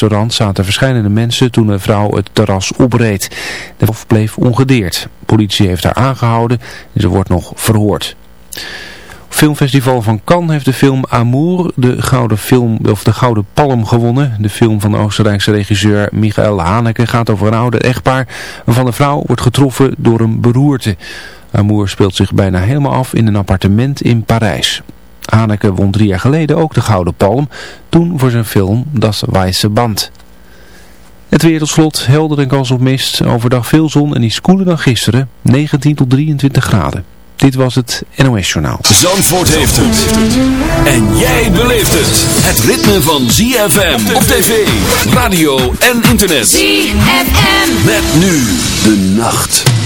restaurant zaten verschillende mensen toen een vrouw het terras opreed. De vrouw bleef ongedeerd. politie heeft haar aangehouden en ze wordt nog verhoord. Filmfestival van Cannes heeft de film Amour de gouden, film, of de gouden palm gewonnen. De film van de Oostenrijkse regisseur Michael Haneke gaat over een oude echtpaar waarvan de vrouw wordt getroffen door een beroerte. Amour speelt zich bijna helemaal af in een appartement in Parijs. Haneke won drie jaar geleden ook de Gouden Palm, toen voor zijn film Das Weiße Band. Het weer tot slot, helder en kans op mist, overdag veel zon en iets koeler dan gisteren, 19 tot 23 graden. Dit was het NOS Journaal. Zandvoort heeft het. En jij beleeft het. Het ritme van ZFM op tv, radio en internet. ZFM. Met nu de nacht.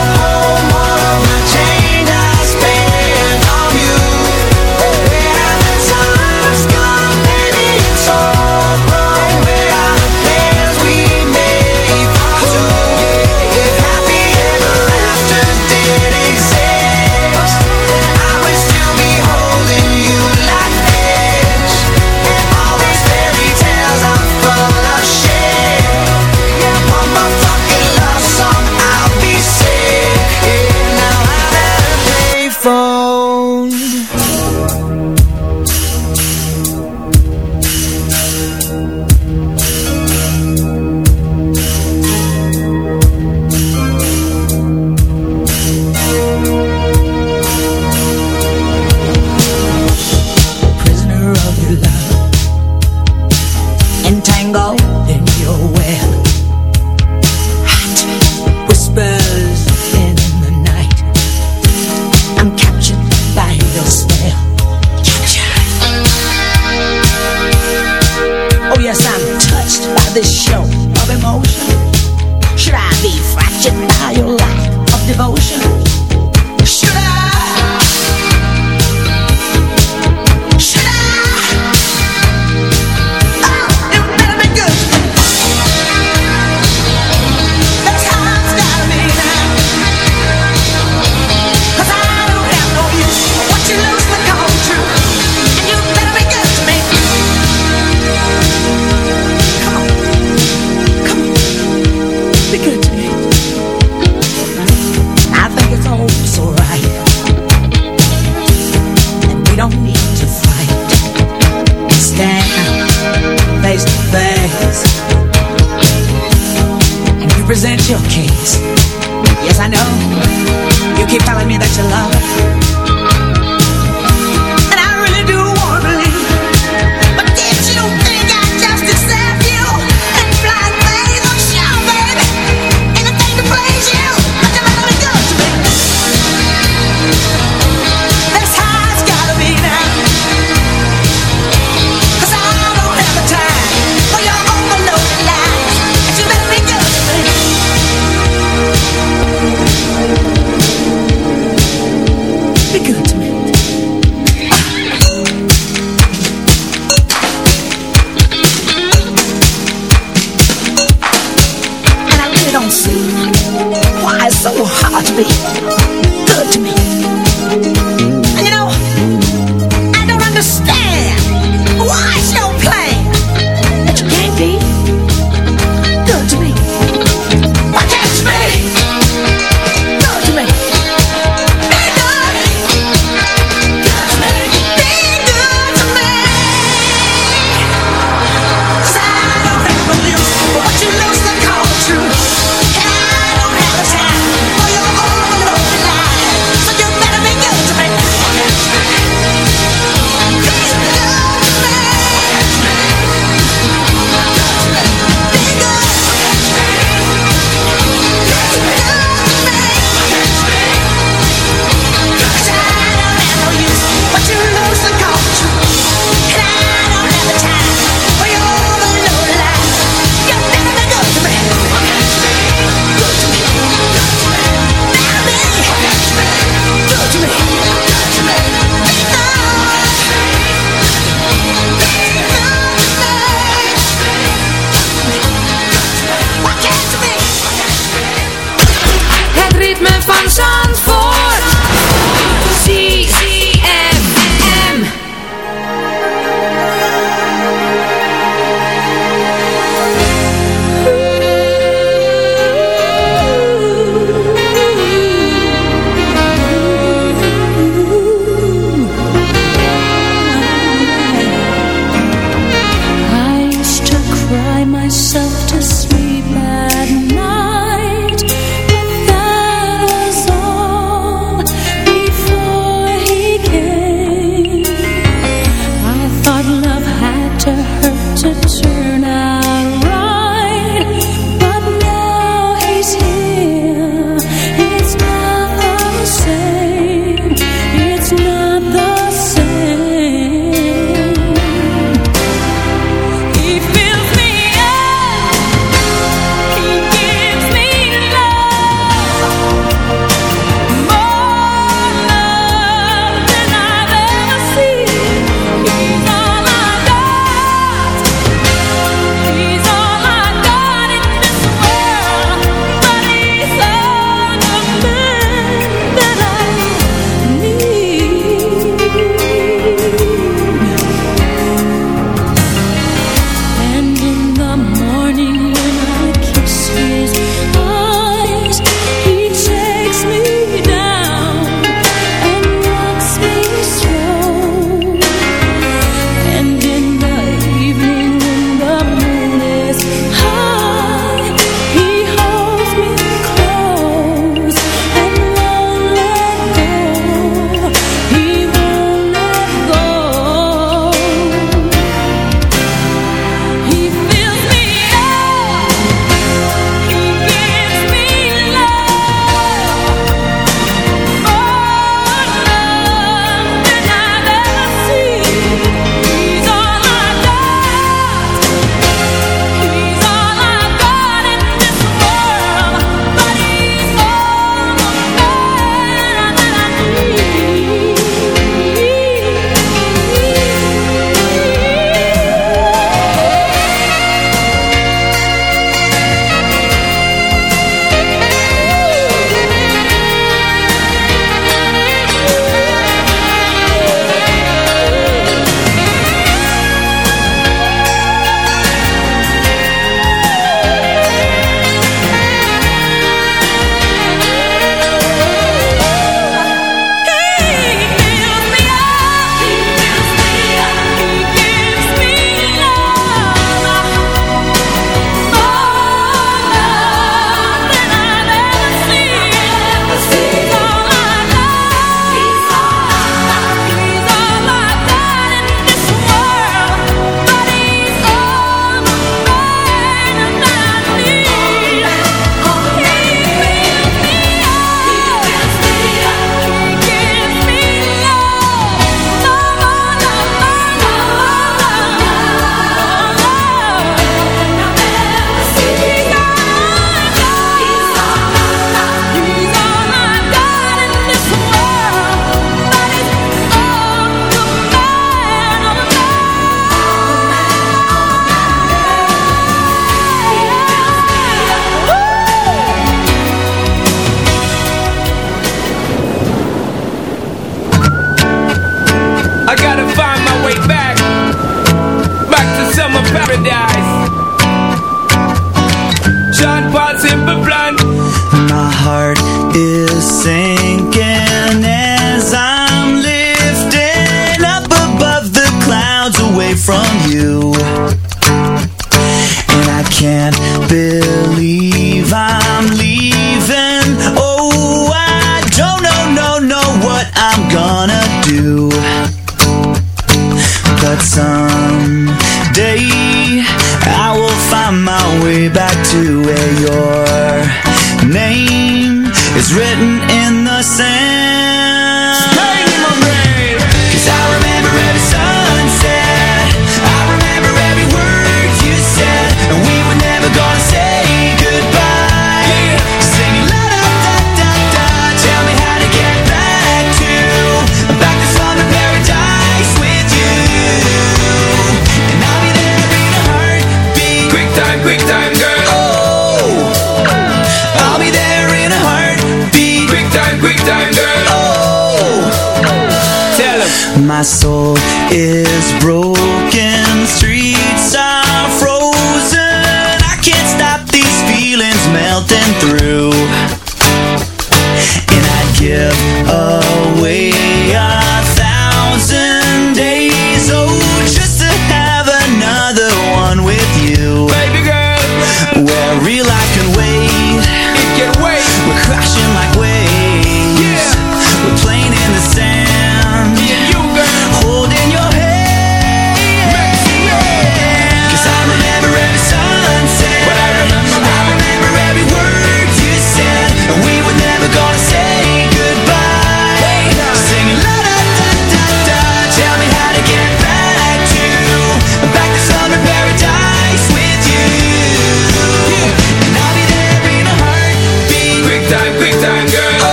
my soul is broken.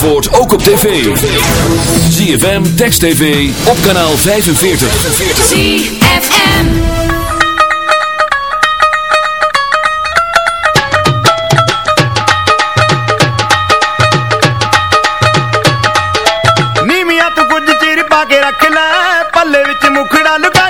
Zandvoort ook op tv. ZFM Text TV op kanaal 45. ZFM. Nimi ya tu kujje chiri paake rakhla, palle vich mukda lukha.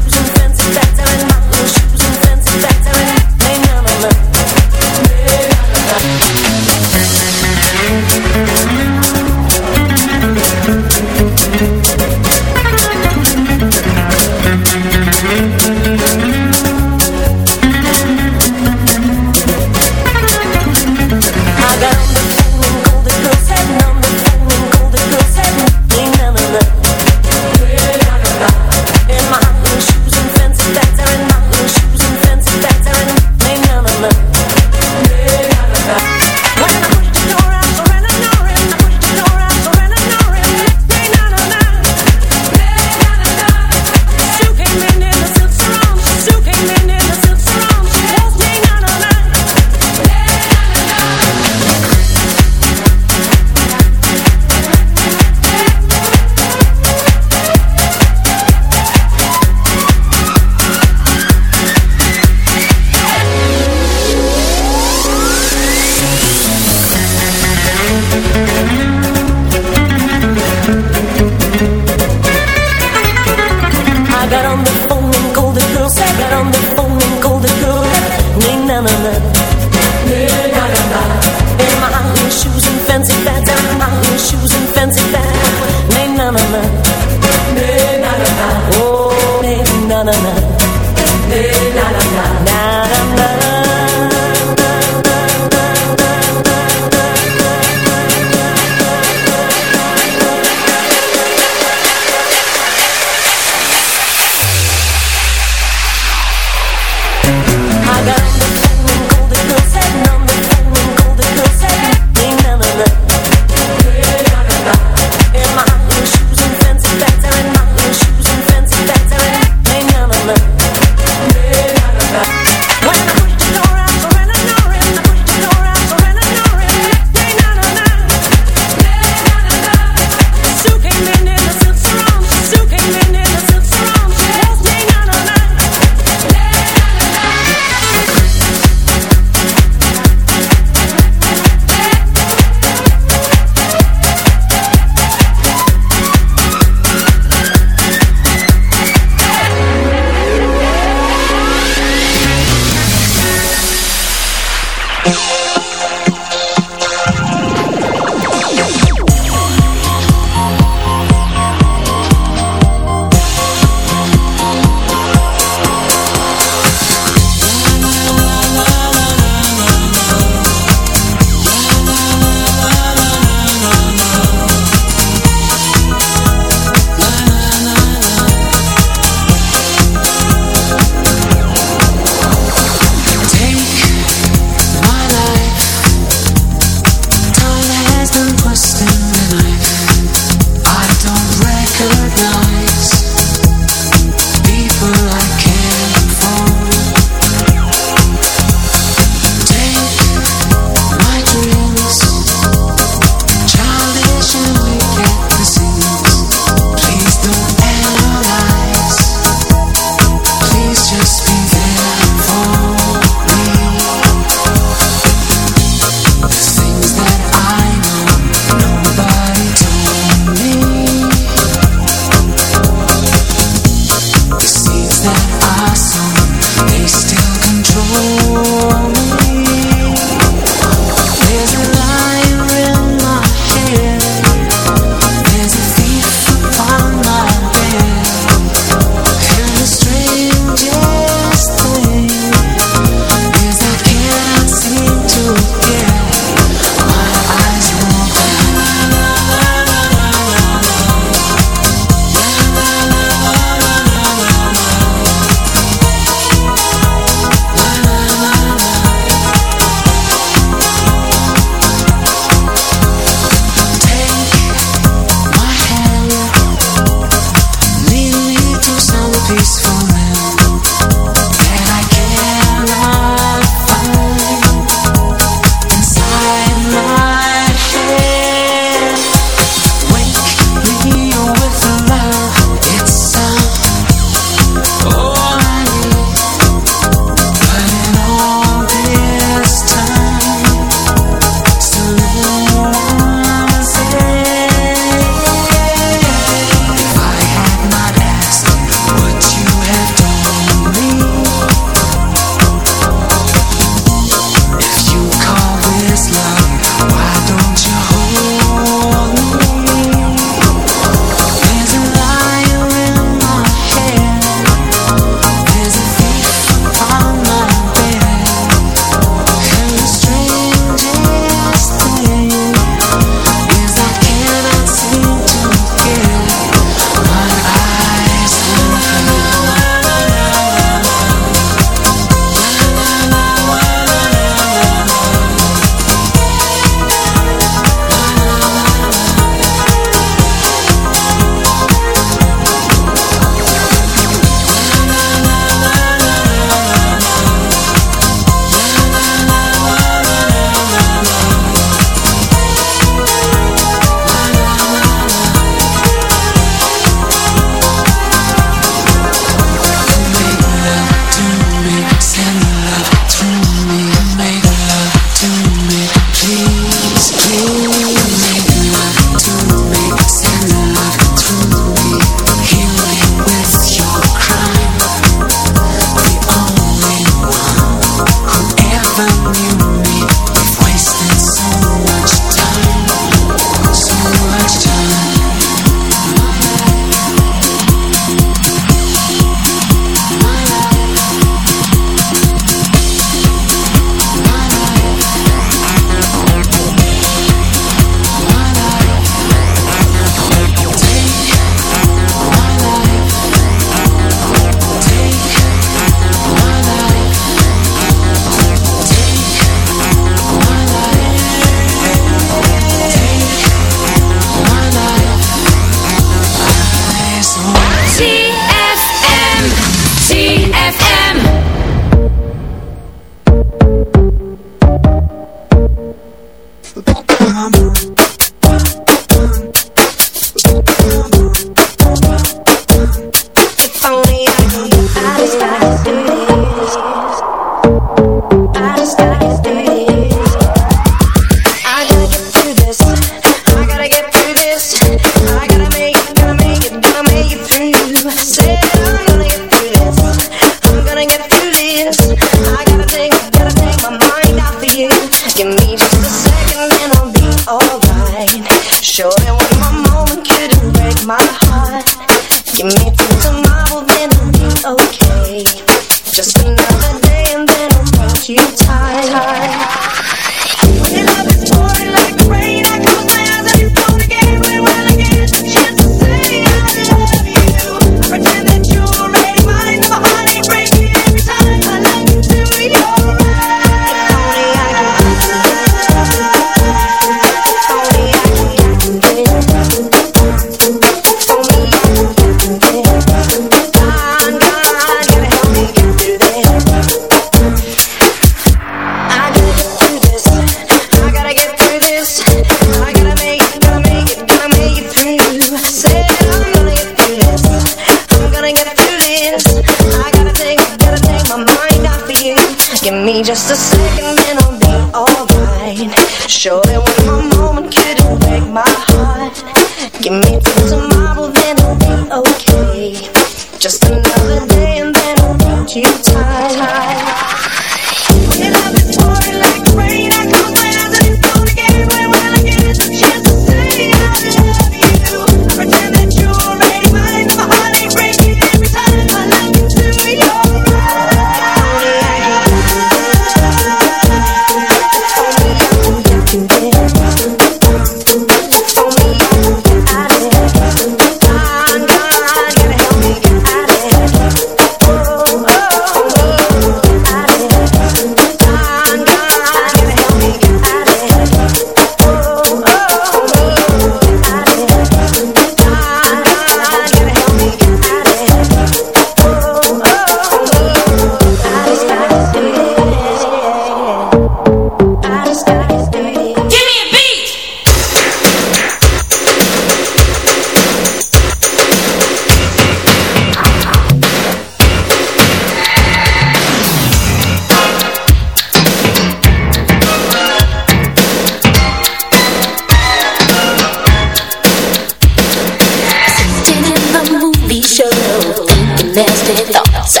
nasty thoughts.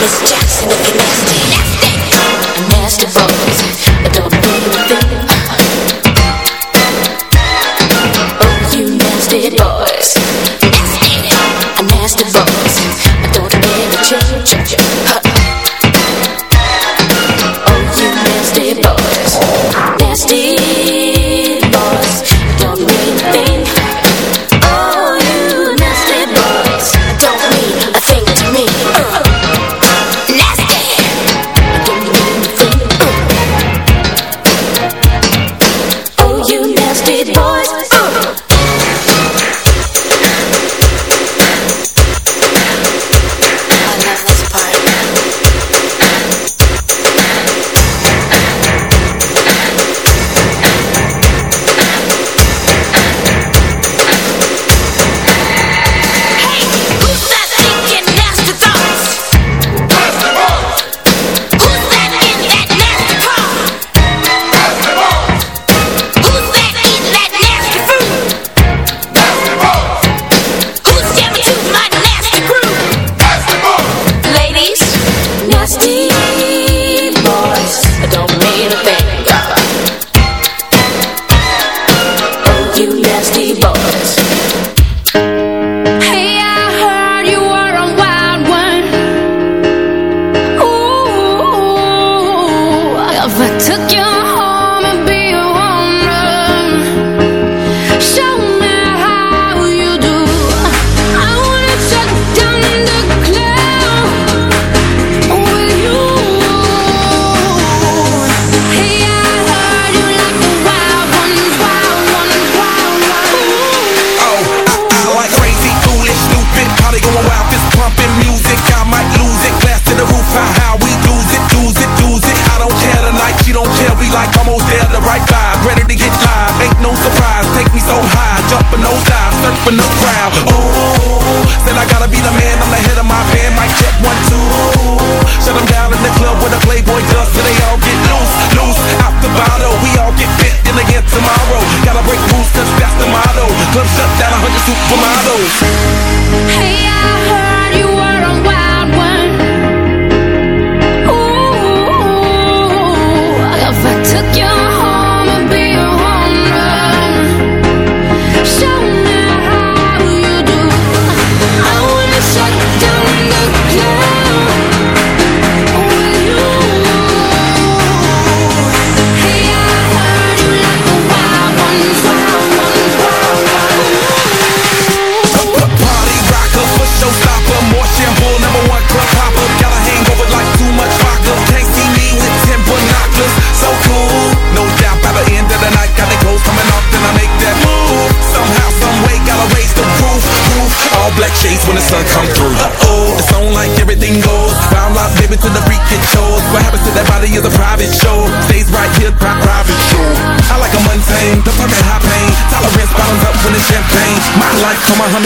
Miss Jackson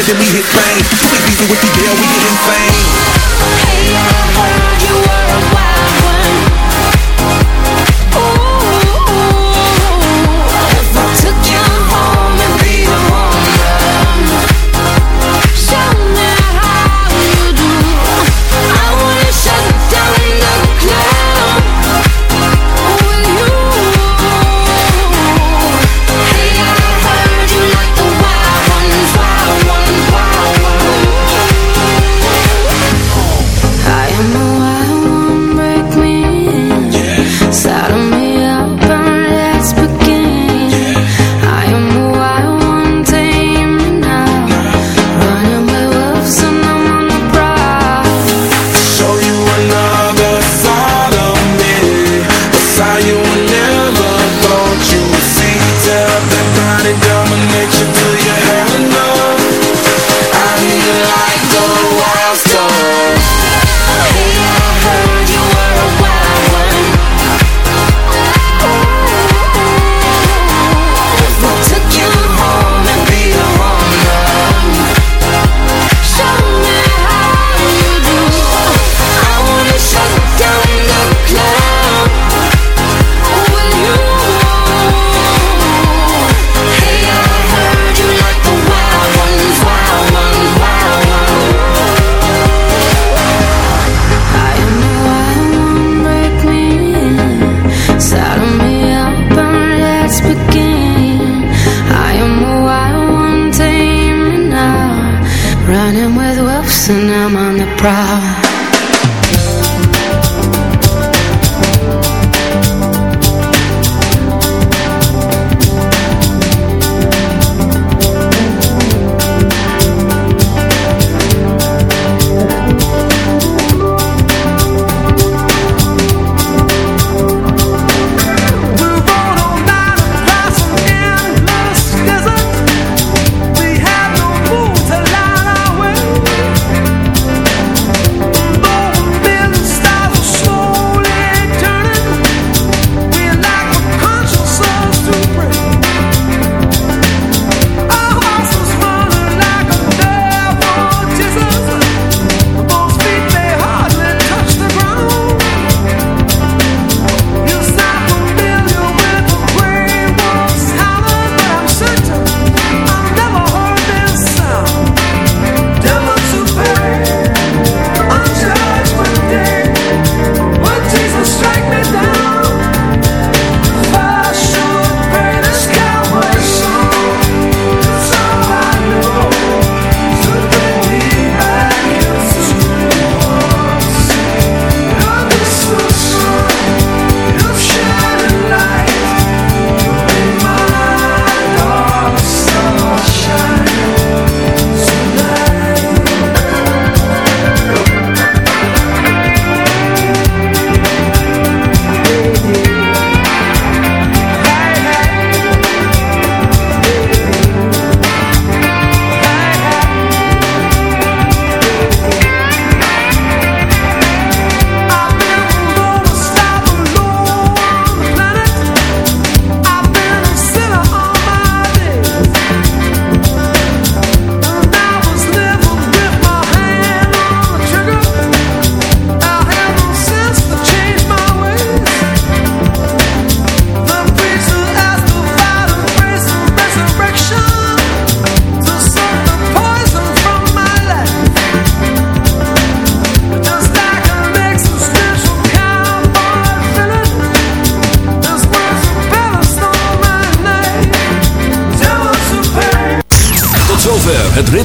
bigger than we.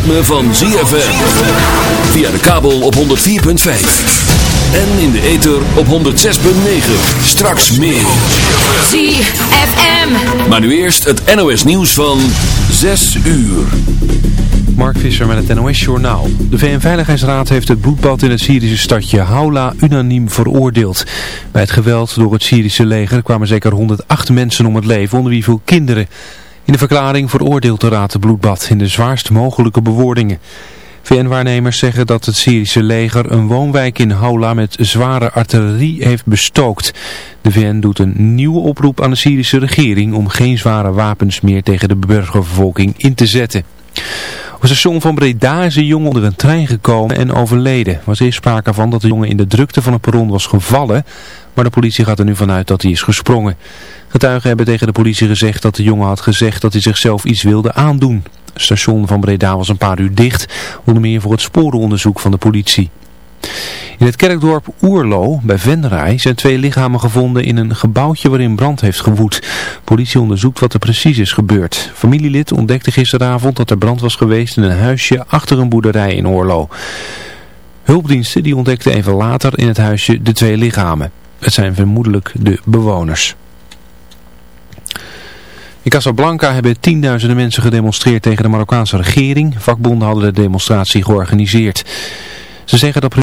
Ritme van ZFM. Via de kabel op 104.5. En in de ether op 106.9. Straks meer. ZFM. Maar nu eerst het NOS nieuws van 6 uur. Mark Visser met het NOS Journaal. De VN-veiligheidsraad heeft het bloedbad in het Syrische stadje Haula unaniem veroordeeld. Bij het geweld door het Syrische leger kwamen zeker 108 mensen om het leven, onder wie veel kinderen. In de verklaring veroordeelt de raad het bloedbad in de zwaarst mogelijke bewoordingen. VN-waarnemers zeggen dat het Syrische leger een woonwijk in Haula met zware artillerie heeft bestookt. De VN doet een nieuwe oproep aan de Syrische regering om geen zware wapens meer tegen de burgerbevolking in te zetten. Op het station van Breda is een jongen onder een trein gekomen en overleden. Er was eerst sprake van dat de jongen in de drukte van het perron was gevallen, maar de politie gaat er nu vanuit dat hij is gesprongen. Getuigen hebben tegen de politie gezegd dat de jongen had gezegd dat hij zichzelf iets wilde aandoen. Het station van Breda was een paar uur dicht, onder meer voor het sporenonderzoek van de politie. In het kerkdorp Oerlo bij Venray zijn twee lichamen gevonden in een gebouwtje waarin brand heeft gewoed. Politie onderzoekt wat er precies is gebeurd. Familielid ontdekte gisteravond dat er brand was geweest in een huisje achter een boerderij in Oerlo. Hulpdiensten die ontdekten even later in het huisje de twee lichamen. Het zijn vermoedelijk de bewoners. In Casablanca hebben tienduizenden mensen gedemonstreerd tegen de Marokkaanse regering. Vakbonden hadden de demonstratie georganiseerd. Ze zeggen dat